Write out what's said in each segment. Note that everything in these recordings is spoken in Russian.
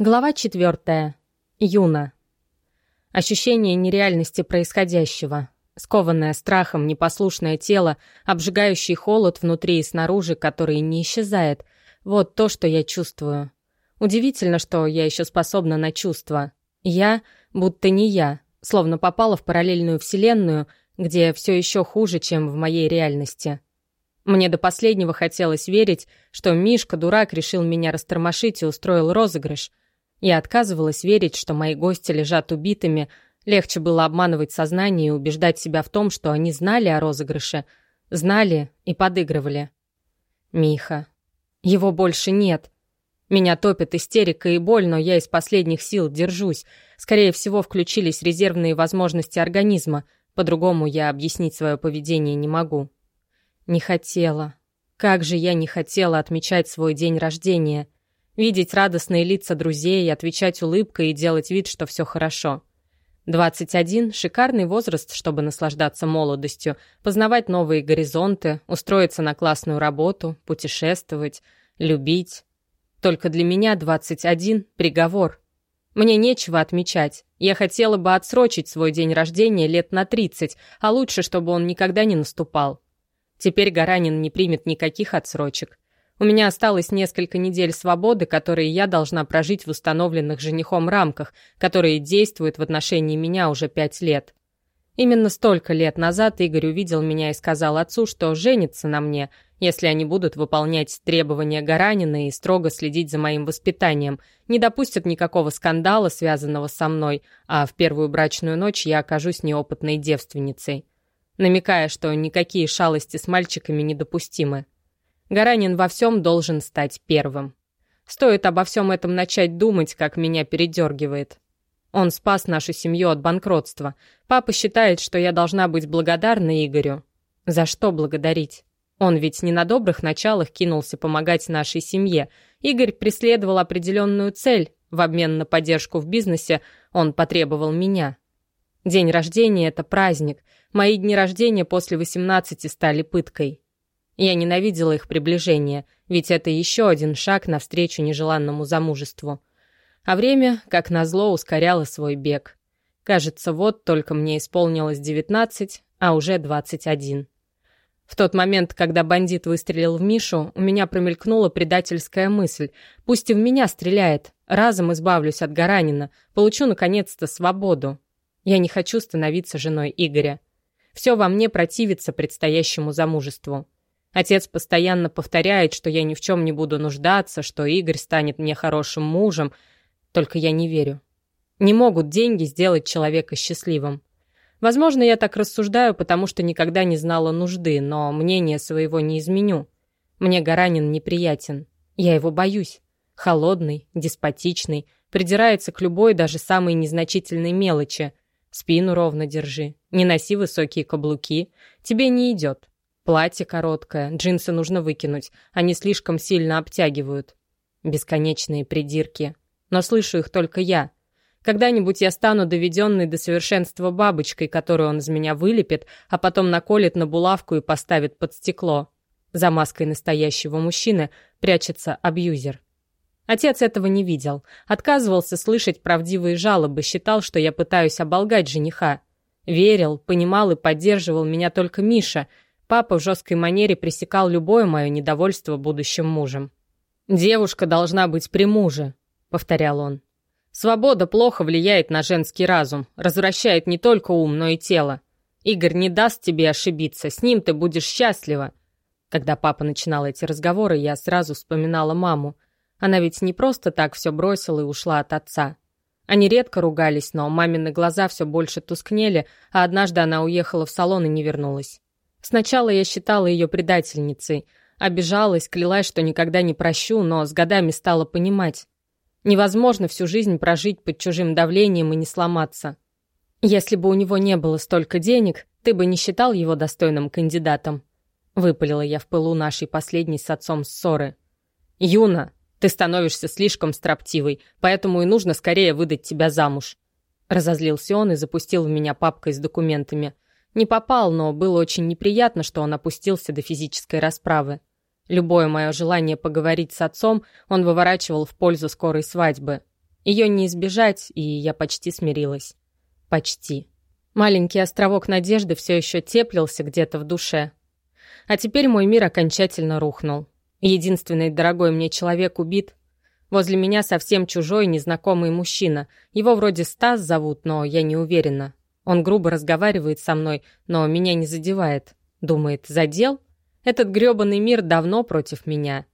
Глава четвертая. Юна. Ощущение нереальности происходящего. Скованное страхом непослушное тело, обжигающий холод внутри и снаружи, который не исчезает. Вот то, что я чувствую. Удивительно, что я еще способна на чувства. Я, будто не я, словно попала в параллельную вселенную, где все еще хуже, чем в моей реальности. Мне до последнего хотелось верить, что Мишка, дурак, решил меня растормошить и устроил розыгрыш — я отказывалась верить, что мои гости лежат убитыми. Легче было обманывать сознание и убеждать себя в том, что они знали о розыгрыше. Знали и подыгрывали. Миха. Его больше нет. Меня топит истерика и боль, но я из последних сил держусь. Скорее всего, включились резервные возможности организма. По-другому я объяснить свое поведение не могу. Не хотела. Как же я не хотела отмечать свой день рождения — Видеть радостные лица друзей, отвечать улыбкой и делать вид, что все хорошо. 21 — шикарный возраст, чтобы наслаждаться молодостью, познавать новые горизонты, устроиться на классную работу, путешествовать, любить. Только для меня 21 — приговор. Мне нечего отмечать. Я хотела бы отсрочить свой день рождения лет на 30, а лучше, чтобы он никогда не наступал. Теперь Гаранин не примет никаких отсрочек. У меня осталось несколько недель свободы, которые я должна прожить в установленных женихом рамках, которые действуют в отношении меня уже пять лет. Именно столько лет назад Игорь увидел меня и сказал отцу, что женится на мне, если они будут выполнять требования Гаранина и строго следить за моим воспитанием, не допустят никакого скандала, связанного со мной, а в первую брачную ночь я окажусь неопытной девственницей, намекая, что никакие шалости с мальчиками недопустимы. Гаранин во всем должен стать первым. Стоит обо всем этом начать думать, как меня передергивает. Он спас нашу семью от банкротства. Папа считает, что я должна быть благодарна Игорю. За что благодарить? Он ведь не на добрых началах кинулся помогать нашей семье. Игорь преследовал определенную цель. В обмен на поддержку в бизнесе он потребовал меня. День рождения — это праздник. Мои дни рождения после 18 стали пыткой. Я ненавидела их приближение, ведь это еще один шаг навстречу нежеланному замужеству. А время, как назло, ускоряло свой бег. Кажется, вот только мне исполнилось 19, а уже 21. В тот момент, когда бандит выстрелил в Мишу, у меня промелькнула предательская мысль. Пусть и в меня стреляет, разом избавлюсь от Гаранина, получу наконец-то свободу. Я не хочу становиться женой Игоря. Все во мне противится предстоящему замужеству. Отец постоянно повторяет, что я ни в чем не буду нуждаться, что Игорь станет мне хорошим мужем. Только я не верю. Не могут деньги сделать человека счастливым. Возможно, я так рассуждаю, потому что никогда не знала нужды, но мнение своего не изменю. Мне Гаранин неприятен. Я его боюсь. Холодный, деспотичный, придирается к любой, даже самой незначительной мелочи. Спину ровно держи. Не носи высокие каблуки. Тебе не идет. Платье короткое, джинсы нужно выкинуть, они слишком сильно обтягивают. Бесконечные придирки. Но слышу их только я. Когда-нибудь я стану доведенной до совершенства бабочкой, которую он из меня вылепит, а потом наколет на булавку и поставит под стекло. За маской настоящего мужчины прячется абьюзер. Отец этого не видел. Отказывался слышать правдивые жалобы, считал, что я пытаюсь оболгать жениха. Верил, понимал и поддерживал меня только Миша — Папа в жесткой манере пресекал любое мое недовольство будущим мужем. «Девушка должна быть при муже», — повторял он. «Свобода плохо влияет на женский разум, развращает не только ум, но и тело. Игорь не даст тебе ошибиться, с ним ты будешь счастлива». Когда папа начинал эти разговоры, я сразу вспоминала маму. Она ведь не просто так все бросила и ушла от отца. Они редко ругались, но мамины глаза все больше тускнели, а однажды она уехала в салон и не вернулась. Сначала я считала ее предательницей, обижалась, клялась, что никогда не прощу, но с годами стала понимать. Невозможно всю жизнь прожить под чужим давлением и не сломаться. Если бы у него не было столько денег, ты бы не считал его достойным кандидатом. Выпалила я в пылу нашей последней с отцом ссоры. «Юна, ты становишься слишком строптивой, поэтому и нужно скорее выдать тебя замуж». Разозлился он и запустил в меня папкой с документами – не попал, но было очень неприятно, что он опустился до физической расправы. Любое мое желание поговорить с отцом он выворачивал в пользу скорой свадьбы. Ее не избежать, и я почти смирилась. Почти. Маленький островок надежды все еще теплился где-то в душе. А теперь мой мир окончательно рухнул. Единственный дорогой мне человек убит. Возле меня совсем чужой, незнакомый мужчина. Его вроде Стас зовут, но я не уверена. Он грубо разговаривает со мной, но меня не задевает. Думает, задел? Этот грёбаный мир давно против меня.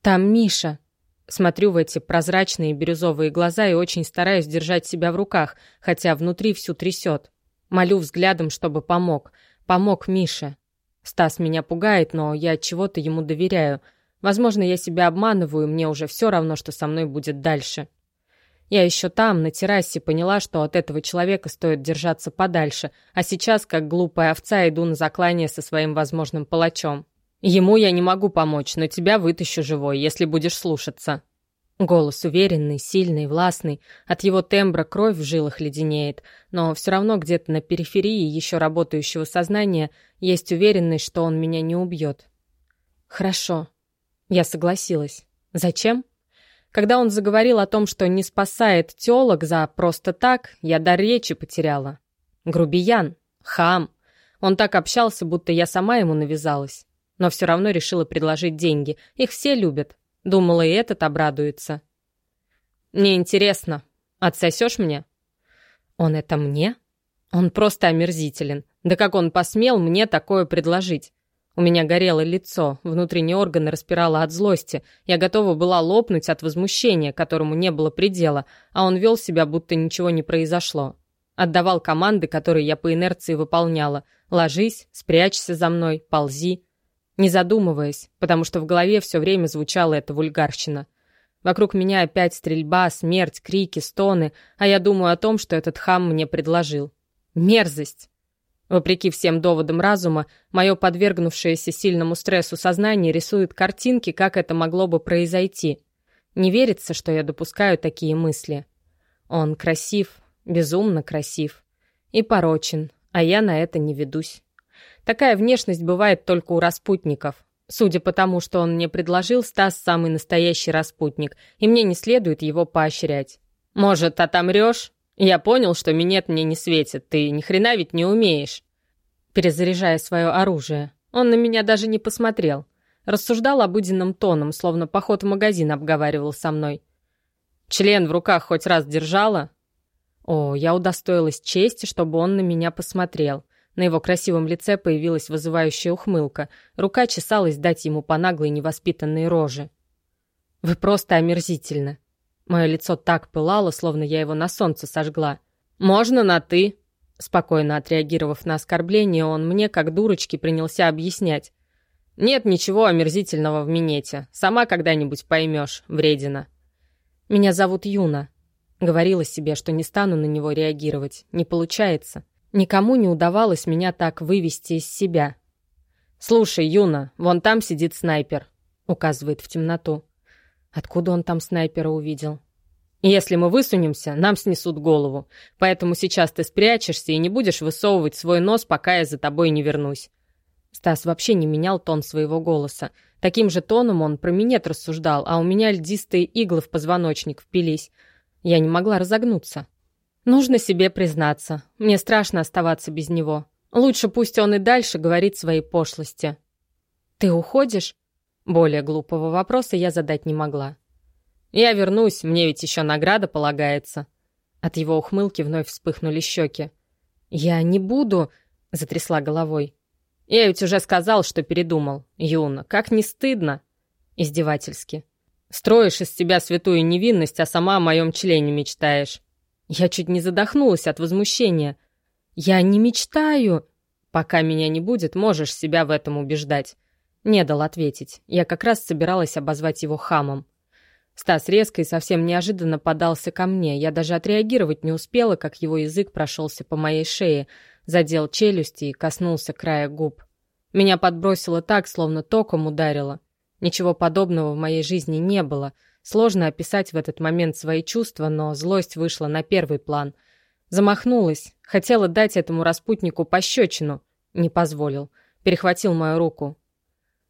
Там Миша. Смотрю в эти прозрачные бирюзовые глаза и очень стараюсь держать себя в руках, хотя внутри всю трясет. Молю взглядом, чтобы помог. Помог Мише. Стас меня пугает, но я чего-то ему доверяю. Возможно, я себя обманываю, мне уже все равно, что со мной будет дальше. Я еще там, на террасе, поняла, что от этого человека стоит держаться подальше, а сейчас, как глупая овца, иду на заклание со своим возможным палачом. Ему я не могу помочь, но тебя вытащу живой, если будешь слушаться». Голос уверенный, сильный, властный. От его тембра кровь в жилах леденеет, но все равно где-то на периферии еще работающего сознания есть уверенность, что он меня не убьет. «Хорошо». Я согласилась. «Зачем?» Когда он заговорил о том, что не спасает телок за просто так, я дар речи потеряла. Грубиян, хам. Он так общался, будто я сама ему навязалась но все равно решила предложить деньги. Их все любят. Думала, и этот обрадуется. «Мне интересно, отсосешь мне?» «Он это мне?» «Он просто омерзителен. Да как он посмел мне такое предложить?» У меня горело лицо, внутренние органы распирало от злости. Я готова была лопнуть от возмущения, которому не было предела, а он вел себя, будто ничего не произошло. Отдавал команды, которые я по инерции выполняла. «Ложись, спрячься за мной, ползи». Не задумываясь, потому что в голове все время звучала эта вульгарщина. Вокруг меня опять стрельба, смерть, крики, стоны, а я думаю о том, что этот хам мне предложил. Мерзость! Вопреки всем доводам разума, мое подвергнувшееся сильному стрессу сознание рисует картинки, как это могло бы произойти. Не верится, что я допускаю такие мысли. Он красив, безумно красив. И порочен, а я на это не ведусь. Такая внешность бывает только у распутников. Судя по тому, что он мне предложил, Стас самый настоящий распутник, и мне не следует его поощрять. «Может, отомрешь? Я понял, что минет мне не светит, ты ни хрена ведь не умеешь». Перезаряжая свое оружие, он на меня даже не посмотрел. Рассуждал обыденным тоном, словно поход в магазин обговаривал со мной. «Член в руках хоть раз держала?» О, я удостоилась чести, чтобы он на меня посмотрел. На его красивом лице появилась вызывающая ухмылка. Рука чесалась дать ему по наглой невоспитанной роже. «Вы просто омерзительны». Мое лицо так пылало, словно я его на солнце сожгла. «Можно на «ты»?» Спокойно отреагировав на оскорбление, он мне, как дурочки, принялся объяснять. «Нет ничего омерзительного в минете. Сама когда-нибудь поймешь, вредина». «Меня зовут Юна». Говорила себе, что не стану на него реагировать. Не получается. Никому не удавалось меня так вывести из себя. «Слушай, Юна, вон там сидит снайпер», — указывает в темноту. Откуда он там снайпера увидел? «Если мы высунемся, нам снесут голову. Поэтому сейчас ты спрячешься и не будешь высовывать свой нос, пока я за тобой не вернусь». Стас вообще не менял тон своего голоса. Таким же тоном он про минет рассуждал, а у меня льдистые иглы в позвоночник впились. Я не могла разогнуться. Нужно себе признаться. Мне страшно оставаться без него. Лучше пусть он и дальше говорит свои пошлости. «Ты уходишь?» Более глупого вопроса я задать не могла. «Я вернусь, мне ведь еще награда полагается». От его ухмылки вновь вспыхнули щеки. «Я не буду...» — затрясла головой. «Я ведь уже сказал, что передумал. Юна, как не стыдно!» Издевательски. «Строишь из себя святую невинность, а сама о моем члене мечтаешь. Я чуть не задохнулась от возмущения. «Я не мечтаю!» «Пока меня не будет, можешь себя в этом убеждать». Не дал ответить. Я как раз собиралась обозвать его хамом. Стас резко и совсем неожиданно подался ко мне. Я даже отреагировать не успела, как его язык прошелся по моей шее, задел челюсти и коснулся края губ. Меня подбросило так, словно током ударило. Ничего подобного в моей жизни не было — Сложно описать в этот момент свои чувства, но злость вышла на первый план. Замахнулась, хотела дать этому распутнику пощечину. Не позволил. Перехватил мою руку.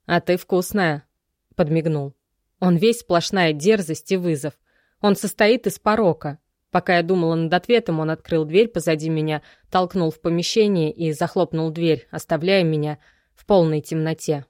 «А ты вкусная», — подмигнул. Он весь сплошная дерзость и вызов. Он состоит из порока. Пока я думала над ответом, он открыл дверь позади меня, толкнул в помещение и захлопнул дверь, оставляя меня в полной темноте.